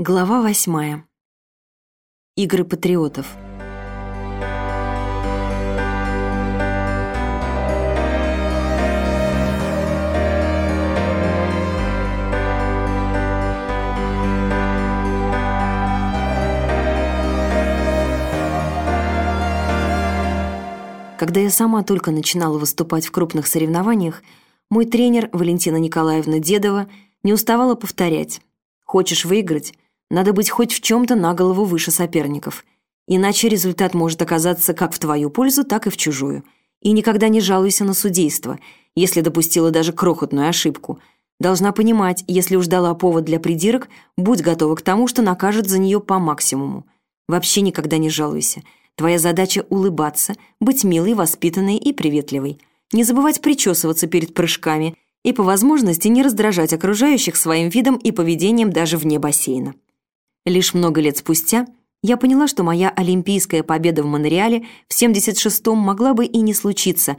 Глава восьмая. Игры патриотов. Когда я сама только начинала выступать в крупных соревнованиях, мой тренер Валентина Николаевна Дедова не уставала повторять «Хочешь выиграть? Надо быть хоть в чем-то на голову выше соперников. Иначе результат может оказаться как в твою пользу, так и в чужую. И никогда не жалуйся на судейство, если допустила даже крохотную ошибку. Должна понимать, если уж дала повод для придирок, будь готова к тому, что накажет за нее по максимуму. Вообще никогда не жалуйся. Твоя задача — улыбаться, быть милой, воспитанной и приветливой. Не забывать причесываться перед прыжками и по возможности не раздражать окружающих своим видом и поведением даже вне бассейна. Лишь много лет спустя я поняла, что моя олимпийская победа в Монреале в 76-м могла бы и не случиться,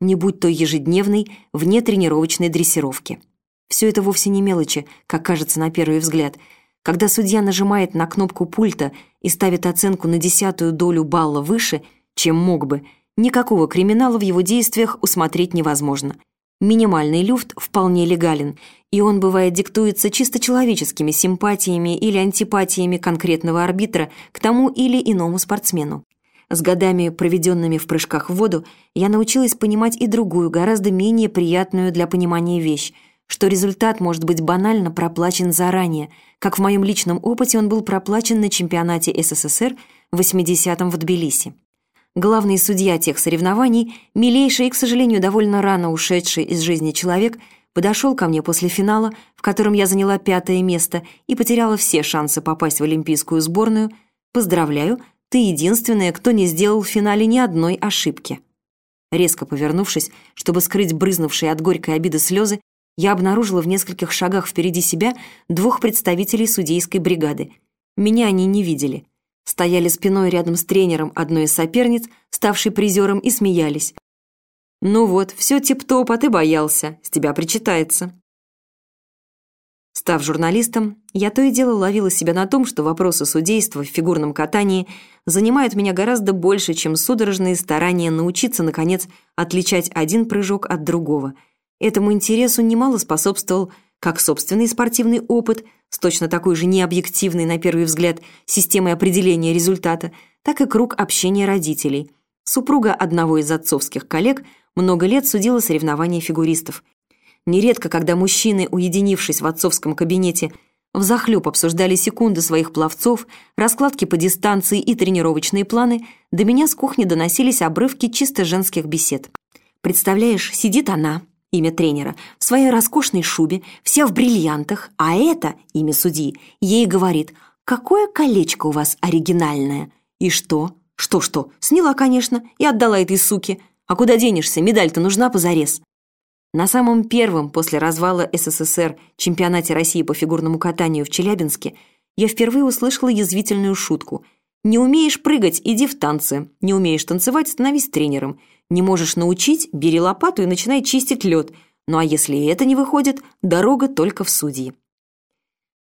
не будь той ежедневной, внетренировочной дрессировки. Все это вовсе не мелочи, как кажется на первый взгляд. Когда судья нажимает на кнопку пульта и ставит оценку на десятую долю балла выше, чем мог бы, никакого криминала в его действиях усмотреть невозможно – Минимальный люфт вполне легален, и он, бывает, диктуется чисто человеческими симпатиями или антипатиями конкретного арбитра к тому или иному спортсмену. С годами, проведенными в прыжках в воду, я научилась понимать и другую, гораздо менее приятную для понимания вещь, что результат может быть банально проплачен заранее, как в моем личном опыте он был проплачен на чемпионате СССР в 80-м в Тбилиси. Главный судья тех соревнований, милейший и, к сожалению, довольно рано ушедший из жизни человек, подошел ко мне после финала, в котором я заняла пятое место и потеряла все шансы попасть в олимпийскую сборную. «Поздравляю, ты единственная, кто не сделал в финале ни одной ошибки». Резко повернувшись, чтобы скрыть брызнувшие от горькой обиды слезы, я обнаружила в нескольких шагах впереди себя двух представителей судейской бригады. Меня они не видели — стояли спиной рядом с тренером одной из соперниц, ставшей призером, и смеялись. «Ну вот, все тип-топ, а ты боялся, с тебя причитается». Став журналистом, я то и дело ловила себя на том, что вопросы судейства в фигурном катании занимают меня гораздо больше, чем судорожные старания научиться, наконец, отличать один прыжок от другого. Этому интересу немало способствовал как собственный спортивный опыт с точно такой же необъективной, на первый взгляд, системой определения результата, так и круг общения родителей. Супруга одного из отцовских коллег много лет судила соревнования фигуристов. Нередко, когда мужчины, уединившись в отцовском кабинете, взахлеб обсуждали секунды своих пловцов, раскладки по дистанции и тренировочные планы, до меня с кухни доносились обрывки чисто женских бесед. «Представляешь, сидит она, имя тренера, в своей роскошной шубе, вся в бриллиантах, а это, имя судьи, ей говорит «Какое колечко у вас оригинальное?» И что? Что-что? Сняла, конечно, и отдала этой суке. А куда денешься? Медаль-то нужна позарез. На самом первом после развала СССР чемпионате России по фигурному катанию в Челябинске я впервые услышала язвительную шутку. «Не умеешь прыгать, иди в танцы. Не умеешь танцевать, становись тренером. Не можешь научить, бери лопату и начинай чистить лед. Ну а если и это не выходит, дорога только в судьи.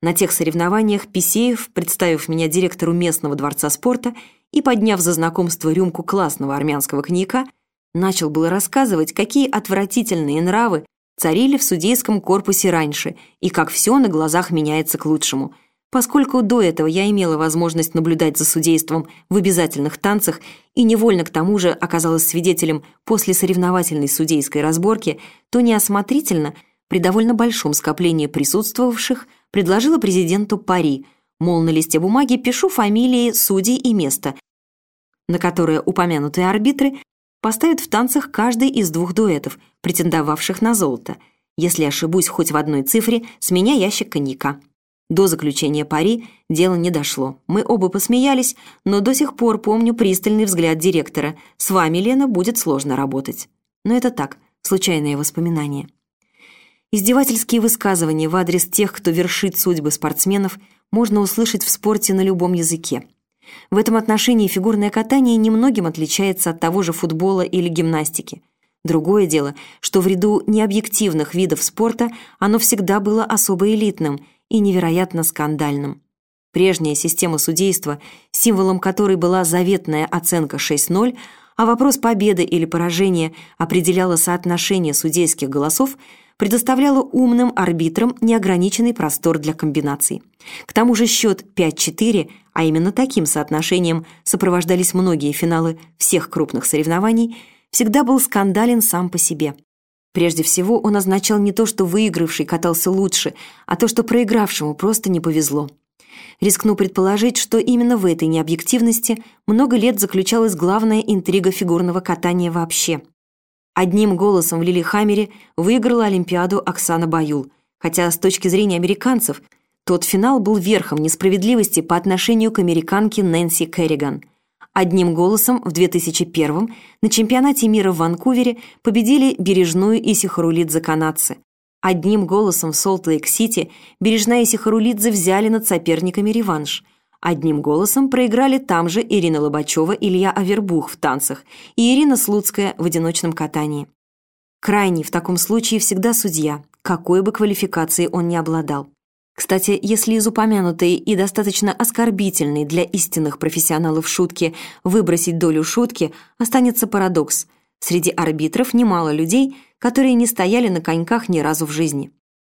На тех соревнованиях Писеев, представив меня директору местного дворца спорта и подняв за знакомство рюмку классного армянского коньяка, начал было рассказывать, какие отвратительные нравы царили в судейском корпусе раньше и как все на глазах меняется к лучшему – Поскольку до этого я имела возможность наблюдать за судейством в обязательных танцах и невольно к тому же оказалась свидетелем после соревновательной судейской разборки, то неосмотрительно, при довольно большом скоплении присутствовавших, предложила президенту пари, мол, на листе бумаги пишу фамилии судей и место, на которое упомянутые арбитры поставят в танцах каждый из двух дуэтов, претендовавших на золото. Если ошибусь хоть в одной цифре, с меня ящик коньяка. До заключения пари дело не дошло. Мы оба посмеялись, но до сих пор помню пристальный взгляд директора. «С вами, Лена, будет сложно работать». Но это так, случайные воспоминания. Издевательские высказывания в адрес тех, кто вершит судьбы спортсменов, можно услышать в спорте на любом языке. В этом отношении фигурное катание немногим отличается от того же футбола или гимнастики. Другое дело, что в ряду необъективных видов спорта оно всегда было особо элитным – и невероятно скандальным. Прежняя система судейства, символом которой была заветная оценка 6-0, а вопрос победы или поражения определяло соотношение судейских голосов, предоставляла умным арбитрам неограниченный простор для комбинаций. К тому же счет 5-4, а именно таким соотношением сопровождались многие финалы всех крупных соревнований, всегда был скандален сам по себе. Прежде всего, он означал не то, что выигравший катался лучше, а то, что проигравшему просто не повезло. Рискну предположить, что именно в этой необъективности много лет заключалась главная интрига фигурного катания вообще. Одним голосом в Лилихаммере выиграла Олимпиаду Оксана Баюл, хотя с точки зрения американцев тот финал был верхом несправедливости по отношению к американке Нэнси Керриган. Одним голосом в 2001 на чемпионате мира в Ванкувере победили Бережную и Сихарулидзе канадцы, Одним голосом в Солт-Лейк-Сити Бережная и Сихарулидзе взяли над соперниками реванш. Одним голосом проиграли там же Ирина Лобачева, Илья Авербух в танцах и Ирина Слуцкая в одиночном катании. Крайний в таком случае всегда судья, какой бы квалификацией он ни обладал. Кстати, если из упомянутой и достаточно оскорбительной для истинных профессионалов шутки выбросить долю шутки, останется парадокс. Среди арбитров немало людей – которые не стояли на коньках ни разу в жизни.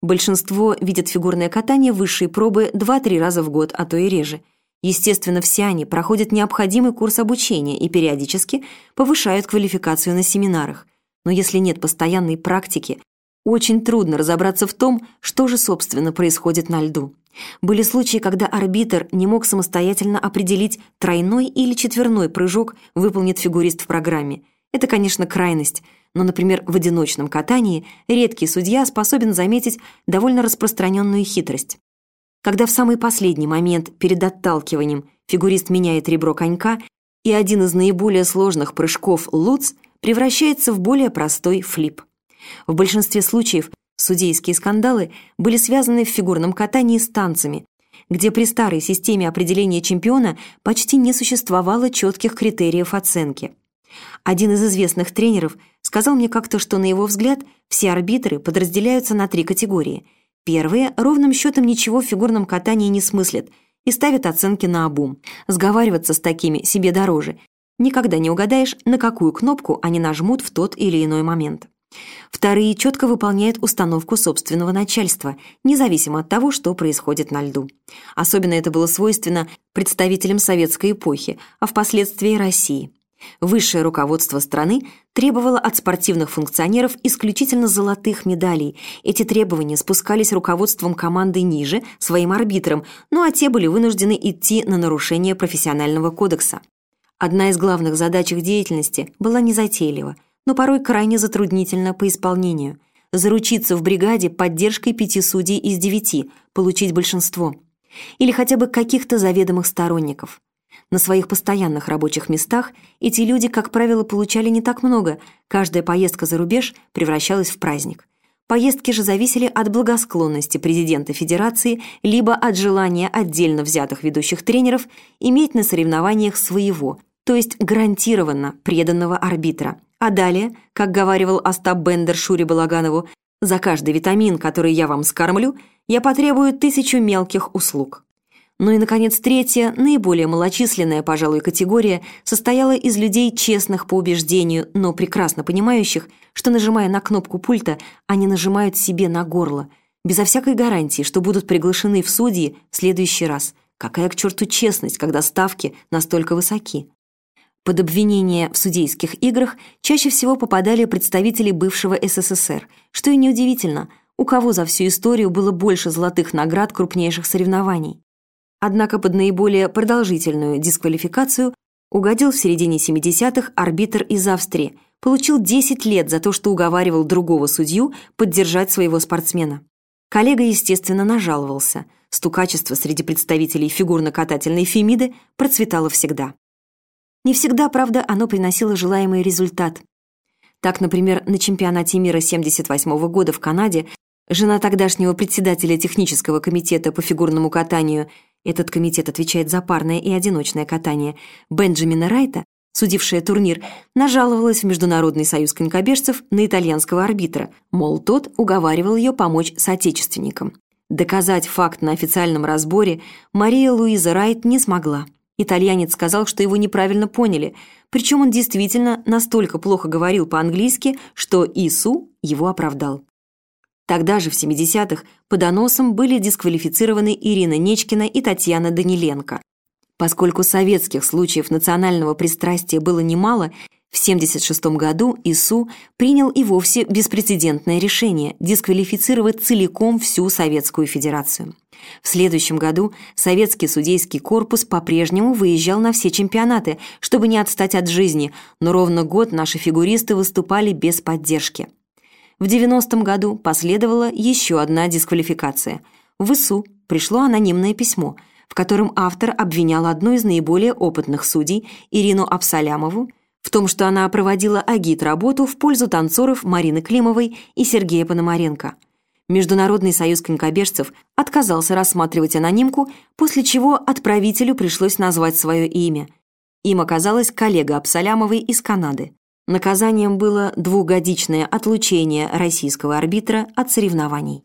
Большинство видят фигурное катание высшей пробы 2-3 раза в год, а то и реже. Естественно, все они проходят необходимый курс обучения и периодически повышают квалификацию на семинарах. Но если нет постоянной практики, очень трудно разобраться в том, что же, собственно, происходит на льду. Были случаи, когда арбитр не мог самостоятельно определить, тройной или четверной прыжок выполнит фигурист в программе. Это, конечно, крайность – но, например, в одиночном катании редкий судья способен заметить довольно распространенную хитрость. Когда в самый последний момент перед отталкиванием фигурист меняет ребро конька, и один из наиболее сложных прыжков луц превращается в более простой флип. В большинстве случаев судейские скандалы были связаны в фигурном катании с танцами, где при старой системе определения чемпиона почти не существовало четких критериев оценки. Один из известных тренеров сказал мне как-то, что, на его взгляд, все арбитры подразделяются на три категории. Первые ровным счетом ничего в фигурном катании не смыслят и ставят оценки на обум. Сговариваться с такими себе дороже. Никогда не угадаешь, на какую кнопку они нажмут в тот или иной момент. Вторые четко выполняют установку собственного начальства, независимо от того, что происходит на льду. Особенно это было свойственно представителям советской эпохи, а впоследствии России. Высшее руководство страны требовало от спортивных функционеров исключительно золотых медалей. Эти требования спускались руководством команды ниже, своим арбитрам, ну а те были вынуждены идти на нарушение профессионального кодекса. Одна из главных задач их деятельности была незатейлива, но порой крайне затруднительна по исполнению. Заручиться в бригаде поддержкой пяти судей из девяти, получить большинство. Или хотя бы каких-то заведомых сторонников – на своих постоянных рабочих местах эти люди, как правило, получали не так много, каждая поездка за рубеж превращалась в праздник. Поездки же зависели от благосклонности президента Федерации либо от желания отдельно взятых ведущих тренеров иметь на соревнованиях своего, то есть гарантированно преданного арбитра. А далее, как говаривал Остап Бендер Шуре Балаганову, «За каждый витамин, который я вам скормлю, я потребую тысячу мелких услуг». Ну и, наконец, третья, наиболее малочисленная, пожалуй, категория состояла из людей честных по убеждению, но прекрасно понимающих, что, нажимая на кнопку пульта, они нажимают себе на горло, безо всякой гарантии, что будут приглашены в судьи в следующий раз. Какая к черту честность, когда ставки настолько высоки? Под обвинение в судейских играх чаще всего попадали представители бывшего СССР, что и неудивительно, у кого за всю историю было больше золотых наград крупнейших соревнований. Однако под наиболее продолжительную дисквалификацию угодил в середине 70-х арбитр из Австрии, получил 10 лет за то, что уговаривал другого судью поддержать своего спортсмена. Коллега, естественно, нажаловался. Стукачество среди представителей фигурно-катательной фемиды процветало всегда. Не всегда, правда, оно приносило желаемый результат. Так, например, на чемпионате мира 78 -го года в Канаде жена тогдашнего председателя технического комитета по фигурному катанию этот комитет отвечает за парное и одиночное катание, Бенджамина Райта, судившая турнир, нажаловалась в Международный союз конькобежцев на итальянского арбитра, мол, тот уговаривал ее помочь соотечественникам. Доказать факт на официальном разборе Мария Луиза Райт не смогла. Итальянец сказал, что его неправильно поняли, причем он действительно настолько плохо говорил по-английски, что Ису его оправдал. Тогда же, в 70-х, по доносам были дисквалифицированы Ирина Нечкина и Татьяна Даниленко. Поскольку советских случаев национального пристрастия было немало, в 1976 году ИСУ принял и вовсе беспрецедентное решение дисквалифицировать целиком всю Советскую Федерацию. В следующем году советский судейский корпус по-прежнему выезжал на все чемпионаты, чтобы не отстать от жизни, но ровно год наши фигуристы выступали без поддержки. В 90-м году последовала еще одна дисквалификация. В ИСУ пришло анонимное письмо, в котором автор обвинял одну из наиболее опытных судей, Ирину Абсалямову, в том, что она проводила агит-работу в пользу танцоров Марины Климовой и Сергея Пономаренко. Международный союз конькобежцев отказался рассматривать анонимку, после чего отправителю пришлось назвать свое имя. Им оказалась коллега Абсалямовой из Канады. Наказанием было двухгодичное отлучение российского арбитра от соревнований.